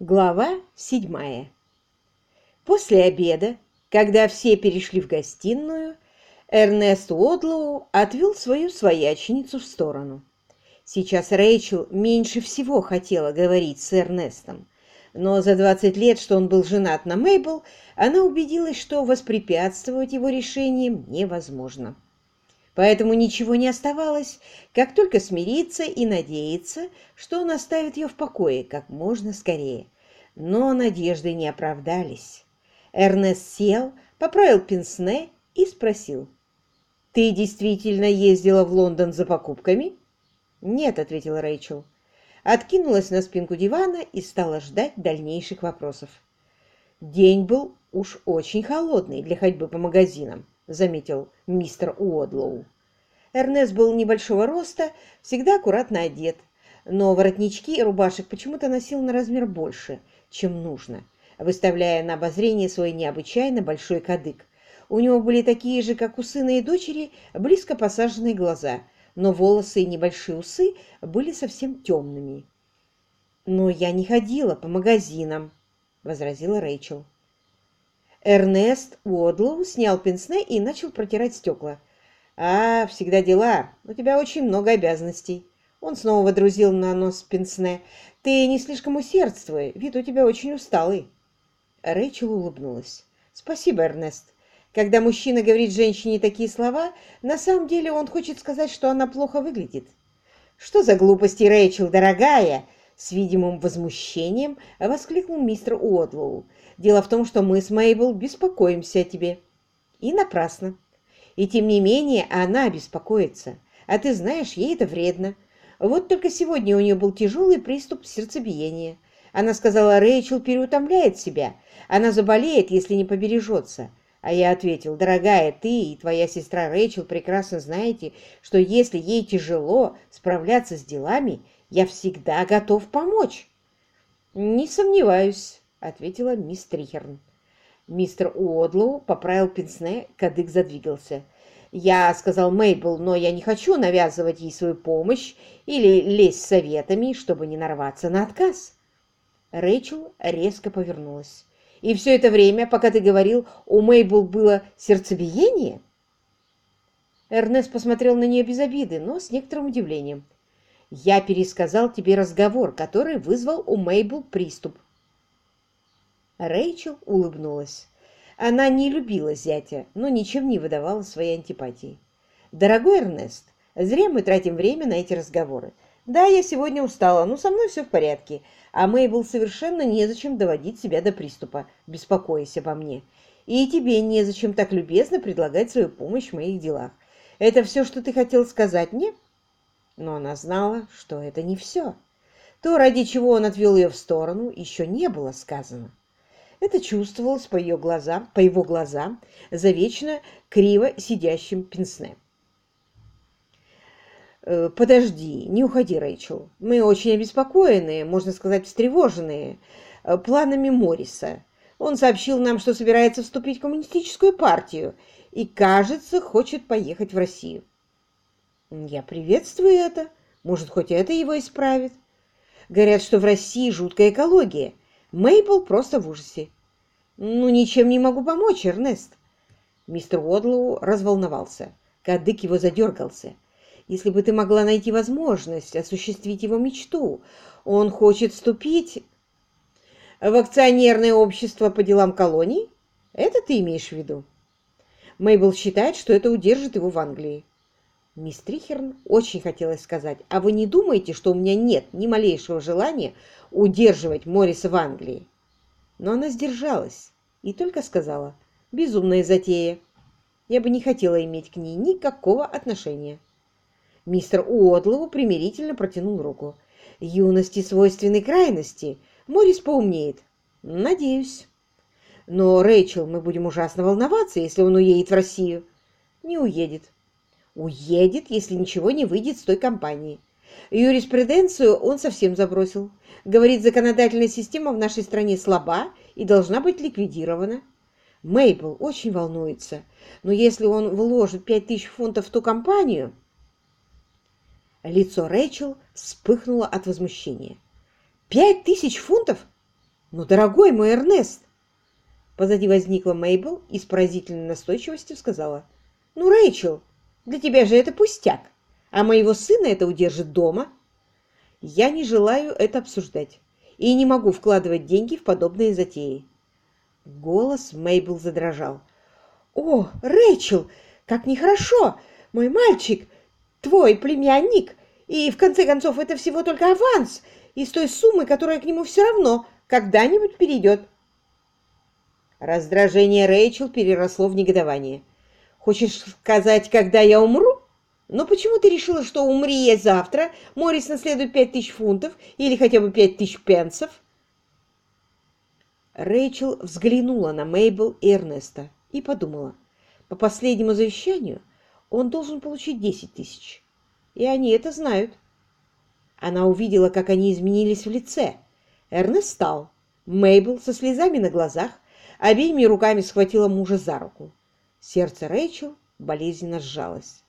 Глава седьмая. После обеда, когда все перешли в гостиную, Эрнест Уодлоу отвел свою свояченицу в сторону. Сейчас Рэйчел меньше всего хотела говорить с Эрнестом, но за 20 лет, что он был женат на Мейбл, она убедилась, что воспрепятствовать его решениям невозможно. Поэтому ничего не оставалось, как только смириться и надеяться, что он оставит ее в покое как можно скорее. Но надежды не оправдались. Эрнест сел, поправил пенсне и спросил. «Ты действительно ездила в Лондон за покупками?» «Нет», — ответила Рэйчел. Откинулась на спинку дивана и стала ждать дальнейших вопросов. День был уж очень холодный для ходьбы по магазинам заметил мистер Уодлоу. Эрнест был небольшого роста, всегда аккуратно одет, но воротнички и рубашек почему-то носил на размер больше, чем нужно, выставляя на обозрение свой необычайно большой кадык. У него были такие же, как у сына и дочери, близко посаженные глаза, но волосы и небольшие усы были совсем темными. «Но я не ходила по магазинам», — возразила Рэйчел. Эрнест Уодлоу снял пенсне и начал протирать стекла. «А, всегда дела. У тебя очень много обязанностей». Он снова водрузил на нос пенсне. «Ты не слишком усердствуй. Вид у тебя очень усталый». Рэйчел улыбнулась. «Спасибо, Эрнест. Когда мужчина говорит женщине такие слова, на самом деле он хочет сказать, что она плохо выглядит». «Что за глупости, Рэйчел, дорогая?» С видимым возмущением воскликнул мистер Уодлоу. Дело в том, что мы с Мейбл беспокоимся о тебе. И напрасно. И тем не менее она беспокоится. А ты знаешь, ей это вредно. Вот только сегодня у нее был тяжелый приступ сердцебиения. Она сказала, Рэйчел переутомляет себя. Она заболеет, если не побережется. А я ответил, дорогая, ты и твоя сестра Рэйчел прекрасно знаете, что если ей тяжело справляться с делами, я всегда готов помочь. Не сомневаюсь, — ответила мисс Трихерн. Мистер Уодлоу поправил пенсне, кадык задвигался. «Я сказал Мейбл, но я не хочу навязывать ей свою помощь или лезть советами, чтобы не нарваться на отказ». Рэйчел резко повернулась. «И все это время, пока ты говорил, у Мейбл было сердцебиение?» Эрнест посмотрел на нее без обиды, но с некоторым удивлением. «Я пересказал тебе разговор, который вызвал у Мейбл приступ. Рэйчел улыбнулась. Она не любила зятя, но ничем не выдавала своей антипатии. «Дорогой Эрнест, зря мы тратим время на эти разговоры. Да, я сегодня устала, но со мной все в порядке, а Мейбл совершенно незачем доводить себя до приступа, беспокоясь обо мне. И тебе незачем так любезно предлагать свою помощь в моих делах. Это все, что ты хотел сказать мне?» Но она знала, что это не все. То, ради чего он отвел ее в сторону, еще не было сказано. Это чувствовалось по ее глазам, по его глазам, за вечно криво сидящим пенсне. «Э, «Подожди, не уходи, Рэйчел. Мы очень обеспокоены, можно сказать, встревоженные э, планами Морриса. Он сообщил нам, что собирается вступить в коммунистическую партию и, кажется, хочет поехать в Россию. Я приветствую это. Может, хоть это его исправит. Говорят, что в России жуткая экология, Мейбл просто в ужасе. «Ну, ничем не могу помочь, Эрнест». Мистер Уодлоу разволновался. Кадык его задергался. «Если бы ты могла найти возможность осуществить его мечту, он хочет вступить в акционерное общество по делам колоний? Это ты имеешь в виду?» Мейбл считает, что это удержит его в Англии. Мисс Трихерн очень хотелось сказать, а вы не думаете, что у меня нет ни малейшего желания удерживать Морриса в Англии? Но она сдержалась и только сказала, безумная затея. Я бы не хотела иметь к ней никакого отношения. Мистер Уодлоу примирительно протянул руку. Юности свойственной крайности. Моррис поумнеет. Надеюсь. Но, Рэйчел, мы будем ужасно волноваться, если он уедет в Россию. Не уедет. Уедет, если ничего не выйдет с той компании. Юриспруденцию он совсем забросил. Говорит, законодательная система в нашей стране слаба и должна быть ликвидирована. Мейбл очень волнуется, но если он вложит пять тысяч фунтов в ту компанию... Лицо Рэйчел вспыхнуло от возмущения. «Пять тысяч фунтов? «Но, дорогой мой Эрнест!» Позади возникла Мейбл и с поразительной настойчивостью сказала. «Ну, Рэйчел, для тебя же это пустяк, а моего сына это удержит дома». «Я не желаю это обсуждать и не могу вкладывать деньги в подобные затеи». Голос Мейбл задрожал. «О, Рэйчел, как нехорошо! Мой мальчик, твой племянник, и в конце концов это всего только аванс из той суммы, которая к нему все равно когда-нибудь перейдет». Раздражение Рэйчел переросло в негодование. «Хочешь сказать, когда я умру? Но почему ты решила, что умри я завтра, Моррис наследует пять тысяч фунтов или хотя бы пять тысяч пенсов?» Рэйчел взглянула на Мейбл и Эрнеста и подумала. По последнему завещанию он должен получить десять тысяч. И они это знают. Она увидела, как они изменились в лице. Эрнест встал. Мейбл со слезами на глазах обеими руками схватила мужа за руку. Сердце Рэйчел болезненно сжалось.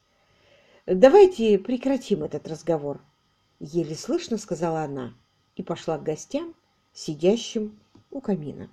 «Давайте прекратим этот разговор», — еле слышно сказала она и пошла к гостям, сидящим у камина.